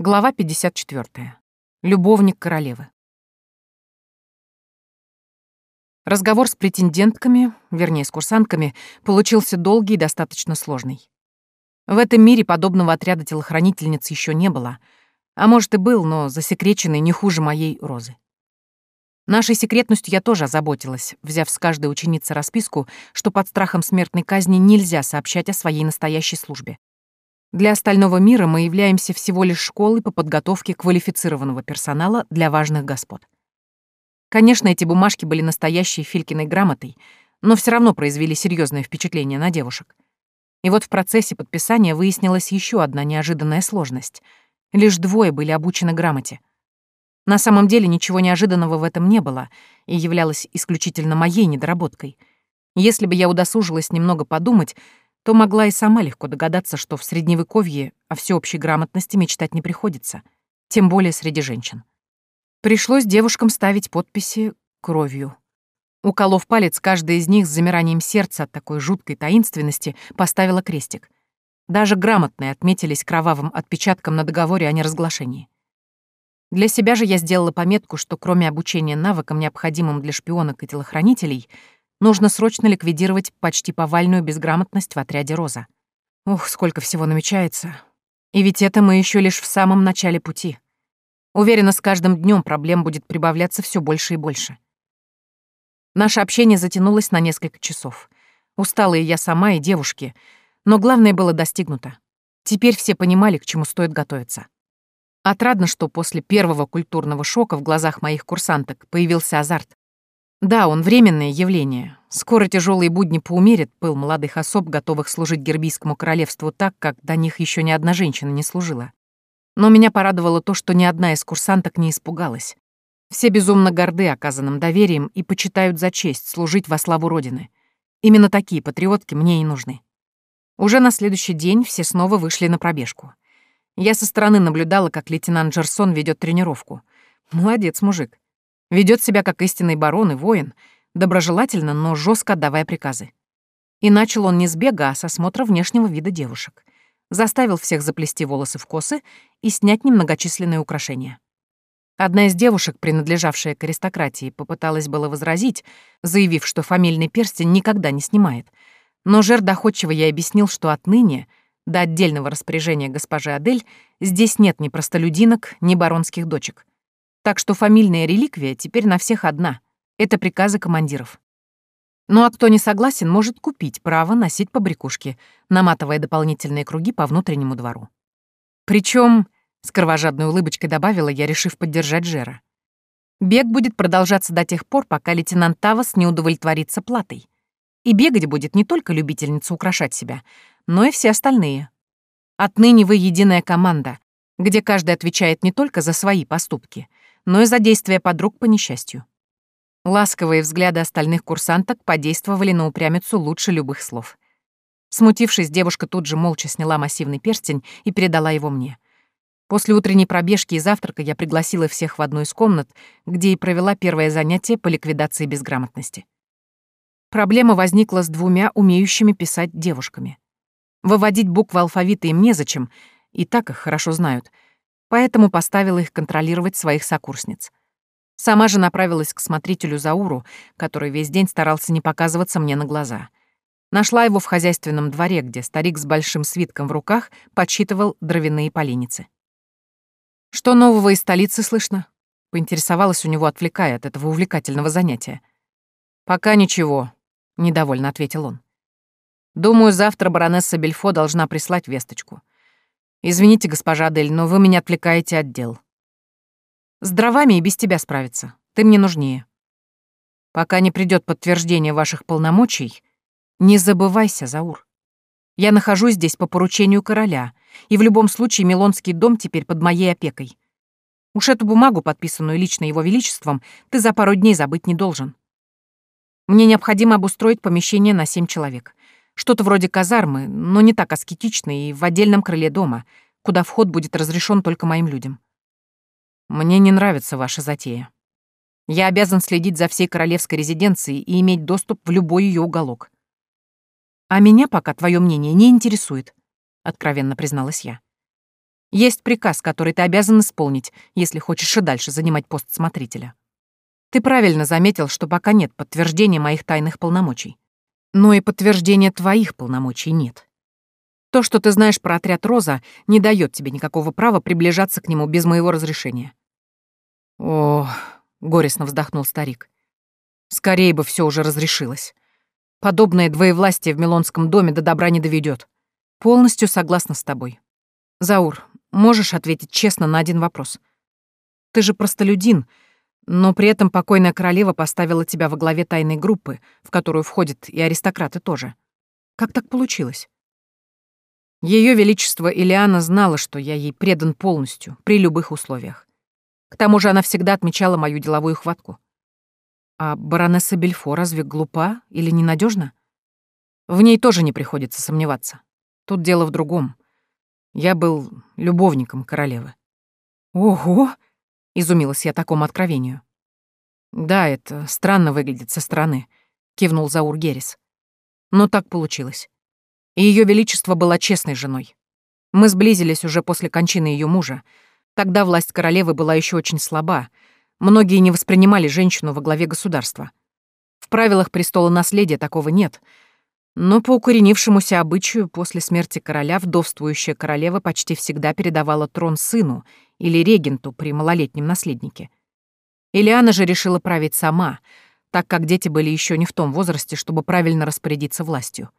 Глава 54. Любовник королевы. Разговор с претендентками, вернее, с курсантками, получился долгий и достаточно сложный. В этом мире подобного отряда телохранительниц еще не было, а может и был, но засекреченный не хуже моей розы. Нашей секретностью я тоже озаботилась, взяв с каждой ученицы расписку, что под страхом смертной казни нельзя сообщать о своей настоящей службе. Для остального мира мы являемся всего лишь школой по подготовке квалифицированного персонала для важных господ. Конечно, эти бумажки были настоящей Филькиной грамотой, но все равно произвели серьезное впечатление на девушек. И вот в процессе подписания выяснилась еще одна неожиданная сложность. Лишь двое были обучены грамоте. На самом деле ничего неожиданного в этом не было и являлось исключительно моей недоработкой. Если бы я удосужилась немного подумать, то могла и сама легко догадаться, что в Средневековье о всеобщей грамотности мечтать не приходится, тем более среди женщин. Пришлось девушкам ставить подписи кровью. Уколов палец, каждая из них с замиранием сердца от такой жуткой таинственности поставила крестик. Даже грамотные отметились кровавым отпечатком на договоре о неразглашении. Для себя же я сделала пометку, что кроме обучения навыкам, необходимым для шпионок и телохранителей, Нужно срочно ликвидировать почти повальную безграмотность в отряде «Роза». Ух, сколько всего намечается. И ведь это мы еще лишь в самом начале пути. Уверена, с каждым днем проблем будет прибавляться все больше и больше. Наше общение затянулось на несколько часов. Усталые я сама и девушки, но главное было достигнуто. Теперь все понимали, к чему стоит готовиться. Отрадно, что после первого культурного шока в глазах моих курсанток появился азарт. Да, он временное явление. Скоро тяжелые будни поумерят пыл молодых особ, готовых служить Гербийскому королевству так, как до них еще ни одна женщина не служила. Но меня порадовало то, что ни одна из курсанток не испугалась. Все безумно горды оказанным доверием и почитают за честь служить во славу Родины. Именно такие патриотки мне и нужны. Уже на следующий день все снова вышли на пробежку. Я со стороны наблюдала, как лейтенант Джерсон ведет тренировку. Молодец, мужик. Ведет себя как истинный барон и воин, доброжелательно, но жестко отдавая приказы. И начал он не с бега, а с осмотра внешнего вида девушек. Заставил всех заплести волосы в косы и снять немногочисленные украшения. Одна из девушек, принадлежавшая к аристократии, попыталась было возразить, заявив, что фамильный перстень никогда не снимает. Но Жер доходчиво ей объяснил, что отныне, до отдельного распоряжения госпожи Адель, здесь нет ни простолюдинок, ни баронских дочек. Так что фамильная реликвия теперь на всех одна. Это приказы командиров. Ну а кто не согласен, может купить право носить побрякушки, наматывая дополнительные круги по внутреннему двору. Причем, с кровожадной улыбочкой добавила я, решив поддержать Жера. Бег будет продолжаться до тех пор, пока лейтенант Тавас не удовлетворится платой. И бегать будет не только любительница украшать себя, но и все остальные. Отныне вы единая команда, где каждый отвечает не только за свои поступки, но и за действия подруг по несчастью. Ласковые взгляды остальных курсанток подействовали на упрямицу лучше любых слов. Смутившись, девушка тут же молча сняла массивный перстень и передала его мне. После утренней пробежки и завтрака я пригласила всех в одну из комнат, где и провела первое занятие по ликвидации безграмотности. Проблема возникла с двумя умеющими писать девушками. Выводить буквы алфавита им незачем, и так их хорошо знают — поэтому поставила их контролировать своих сокурсниц. Сама же направилась к смотрителю Зауру, который весь день старался не показываться мне на глаза. Нашла его в хозяйственном дворе, где старик с большим свитком в руках подсчитывал дровяные поленницы. «Что нового из столицы слышно?» — поинтересовалась у него, отвлекая от этого увлекательного занятия. «Пока ничего», — недовольно ответил он. «Думаю, завтра баронесса Бельфо должна прислать весточку. «Извините, госпожа Дель, но вы меня отвлекаете от дел. С дровами и без тебя справиться. Ты мне нужнее. Пока не придет подтверждение ваших полномочий, не забывайся, Заур. Я нахожусь здесь по поручению короля, и в любом случае Милонский дом теперь под моей опекой. Уж эту бумагу, подписанную лично его величеством, ты за пару дней забыть не должен. Мне необходимо обустроить помещение на семь человек. Что-то вроде казармы, но не так аскетично и в отдельном крыле дома, куда вход будет разрешен только моим людям. Мне не нравится ваша затея. Я обязан следить за всей королевской резиденцией и иметь доступ в любой ее уголок. А меня пока твое мнение не интересует, откровенно призналась я. Есть приказ, который ты обязан исполнить, если хочешь и дальше занимать пост смотрителя. Ты правильно заметил, что пока нет подтверждения моих тайных полномочий. Но и подтверждения твоих полномочий нет. То, что ты знаешь про отряд Роза, не дает тебе никакого права приближаться к нему без моего разрешения. О, горестно вздохнул старик. Скорее бы все уже разрешилось. Подобное двоевластие в Милонском доме до добра не доведет. Полностью согласна с тобой. Заур, можешь ответить честно на один вопрос? Ты же простолюдин, но при этом покойная королева поставила тебя во главе тайной группы, в которую входят и аристократы тоже. Как так получилось? Ее Величество Илиана знала, что я ей предан полностью, при любых условиях. К тому же она всегда отмечала мою деловую хватку. А баронесса Бельфо разве глупа или ненадежна? В ней тоже не приходится сомневаться. Тут дело в другом. Я был любовником королевы. Ого! Изумилась я такому откровению. Да, это странно выглядит со стороны, кивнул Заур Герис. Но так получилось и Ее Величество была честной женой. Мы сблизились уже после кончины ее мужа. Тогда власть королевы была еще очень слаба. Многие не воспринимали женщину во главе государства. В правилах престола наследия такого нет. Но по укоренившемуся обычаю после смерти короля вдовствующая королева почти всегда передавала трон сыну или регенту при малолетнем наследнике. Ильяна же решила править сама, так как дети были еще не в том возрасте, чтобы правильно распорядиться властью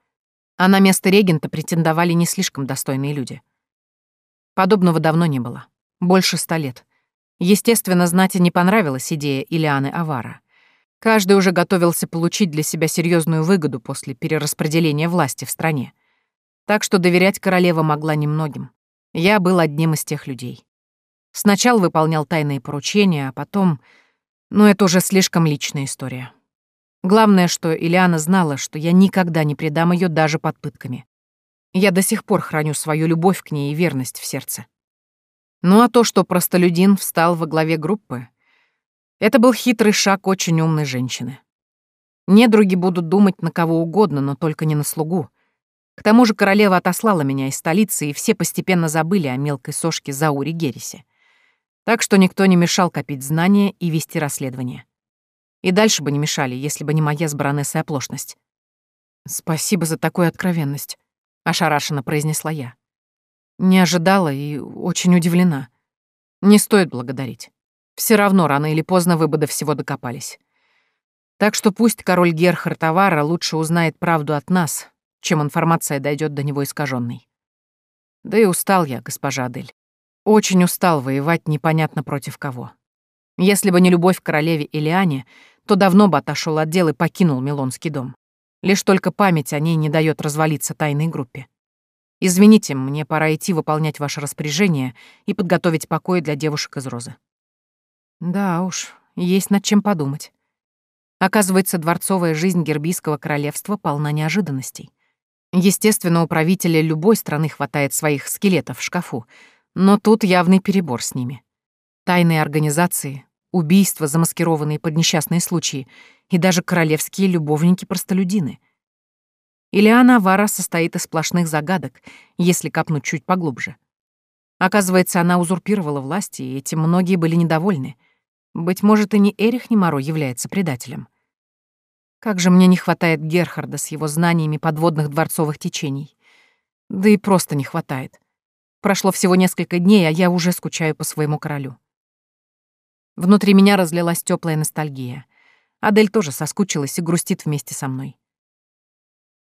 а на место регента претендовали не слишком достойные люди. Подобного давно не было. Больше ста лет. Естественно, знати не понравилась идея Илианы Авара. Каждый уже готовился получить для себя серьезную выгоду после перераспределения власти в стране. Так что доверять королева могла немногим. Я был одним из тех людей. Сначала выполнял тайные поручения, а потом... Ну, это уже слишком личная история. Главное, что Ильяна знала, что я никогда не предам ее даже под пытками. Я до сих пор храню свою любовь к ней и верность в сердце. Ну а то, что простолюдин встал во главе группы, это был хитрый шаг очень умной женщины. Недруги будут думать на кого угодно, но только не на слугу. К тому же королева отослала меня из столицы, и все постепенно забыли о мелкой сошке Зауре Герисе. Так что никто не мешал копить знания и вести расследование. И дальше бы не мешали, если бы не моя с баронессой оплошность. «Спасибо за такую откровенность», — ошарашенно произнесла я. Не ожидала и очень удивлена. Не стоит благодарить. Все равно рано или поздно вы бы до всего докопались. Так что пусть король Герхард Авара лучше узнает правду от нас, чем информация дойдет до него искаженной. Да и устал я, госпожа Адель. Очень устал воевать непонятно против кого. Если бы не любовь к королеве Илиане, то давно бы отошел от дел и покинул Милонский дом. Лишь только память о ней не дает развалиться тайной группе. Извините, мне пора идти выполнять ваше распоряжение и подготовить покой для девушек из Розы. Да уж, есть над чем подумать. Оказывается, дворцовая жизнь Гербийского королевства полна неожиданностей. Естественно, у правителя любой страны хватает своих скелетов в шкафу, но тут явный перебор с ними. Тайные организации, убийства, замаскированные под несчастные случаи, и даже королевские любовники-простолюдины. Илиана Авара состоит из сплошных загадок, если копнуть чуть поглубже. Оказывается, она узурпировала власть, и этим многие были недовольны. Быть может, и не Эрих Немаро является предателем. Как же мне не хватает Герхарда с его знаниями подводных дворцовых течений. Да и просто не хватает. Прошло всего несколько дней, а я уже скучаю по своему королю. Внутри меня разлилась теплая ностальгия. Адель тоже соскучилась и грустит вместе со мной.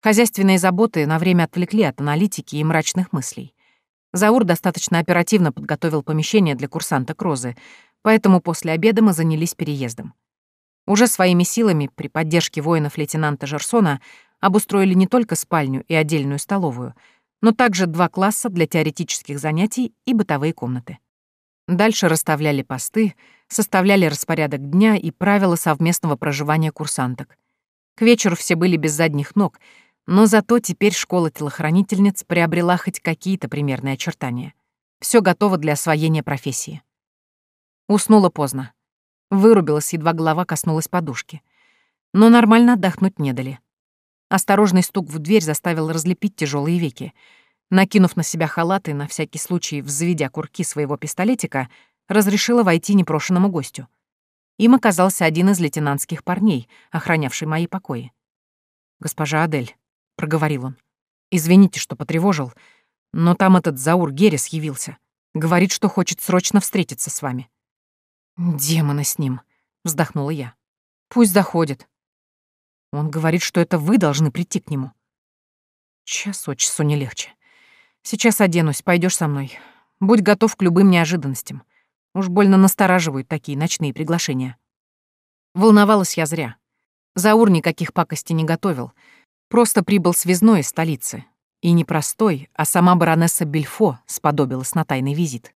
Хозяйственные заботы на время отвлекли от аналитики и мрачных мыслей. Заур достаточно оперативно подготовил помещение для курсанта Крозы, поэтому после обеда мы занялись переездом. Уже своими силами, при поддержке воинов лейтенанта Жерсона, обустроили не только спальню и отдельную столовую, но также два класса для теоретических занятий и бытовые комнаты. Дальше расставляли посты, составляли распорядок дня и правила совместного проживания курсанток. К вечеру все были без задних ног, но зато теперь школа телохранительниц приобрела хоть какие-то примерные очертания. Все готово для освоения профессии. Уснула поздно. Вырубилась, едва голова коснулась подушки. Но нормально отдохнуть не дали. Осторожный стук в дверь заставил разлепить тяжелые веки. Накинув на себя халат и на всякий случай взведя курки своего пистолетика, разрешила войти непрошенному гостю. Им оказался один из лейтенантских парней, охранявший мои покои. «Госпожа Адель», — проговорил он, — «извините, что потревожил, но там этот Заур Герес явился. Говорит, что хочет срочно встретиться с вами». «Демона с ним», — вздохнула я. «Пусть заходит». Он говорит, что это вы должны прийти к нему. Час от часу не легче. Сейчас оденусь, пойдешь со мной. Будь готов к любым неожиданностям. Уж больно настораживают такие ночные приглашения. Волновалась я зря. Заур никаких пакостей не готовил. Просто прибыл связной из столицы. И не простой, а сама баронесса Бельфо сподобилась на тайный визит.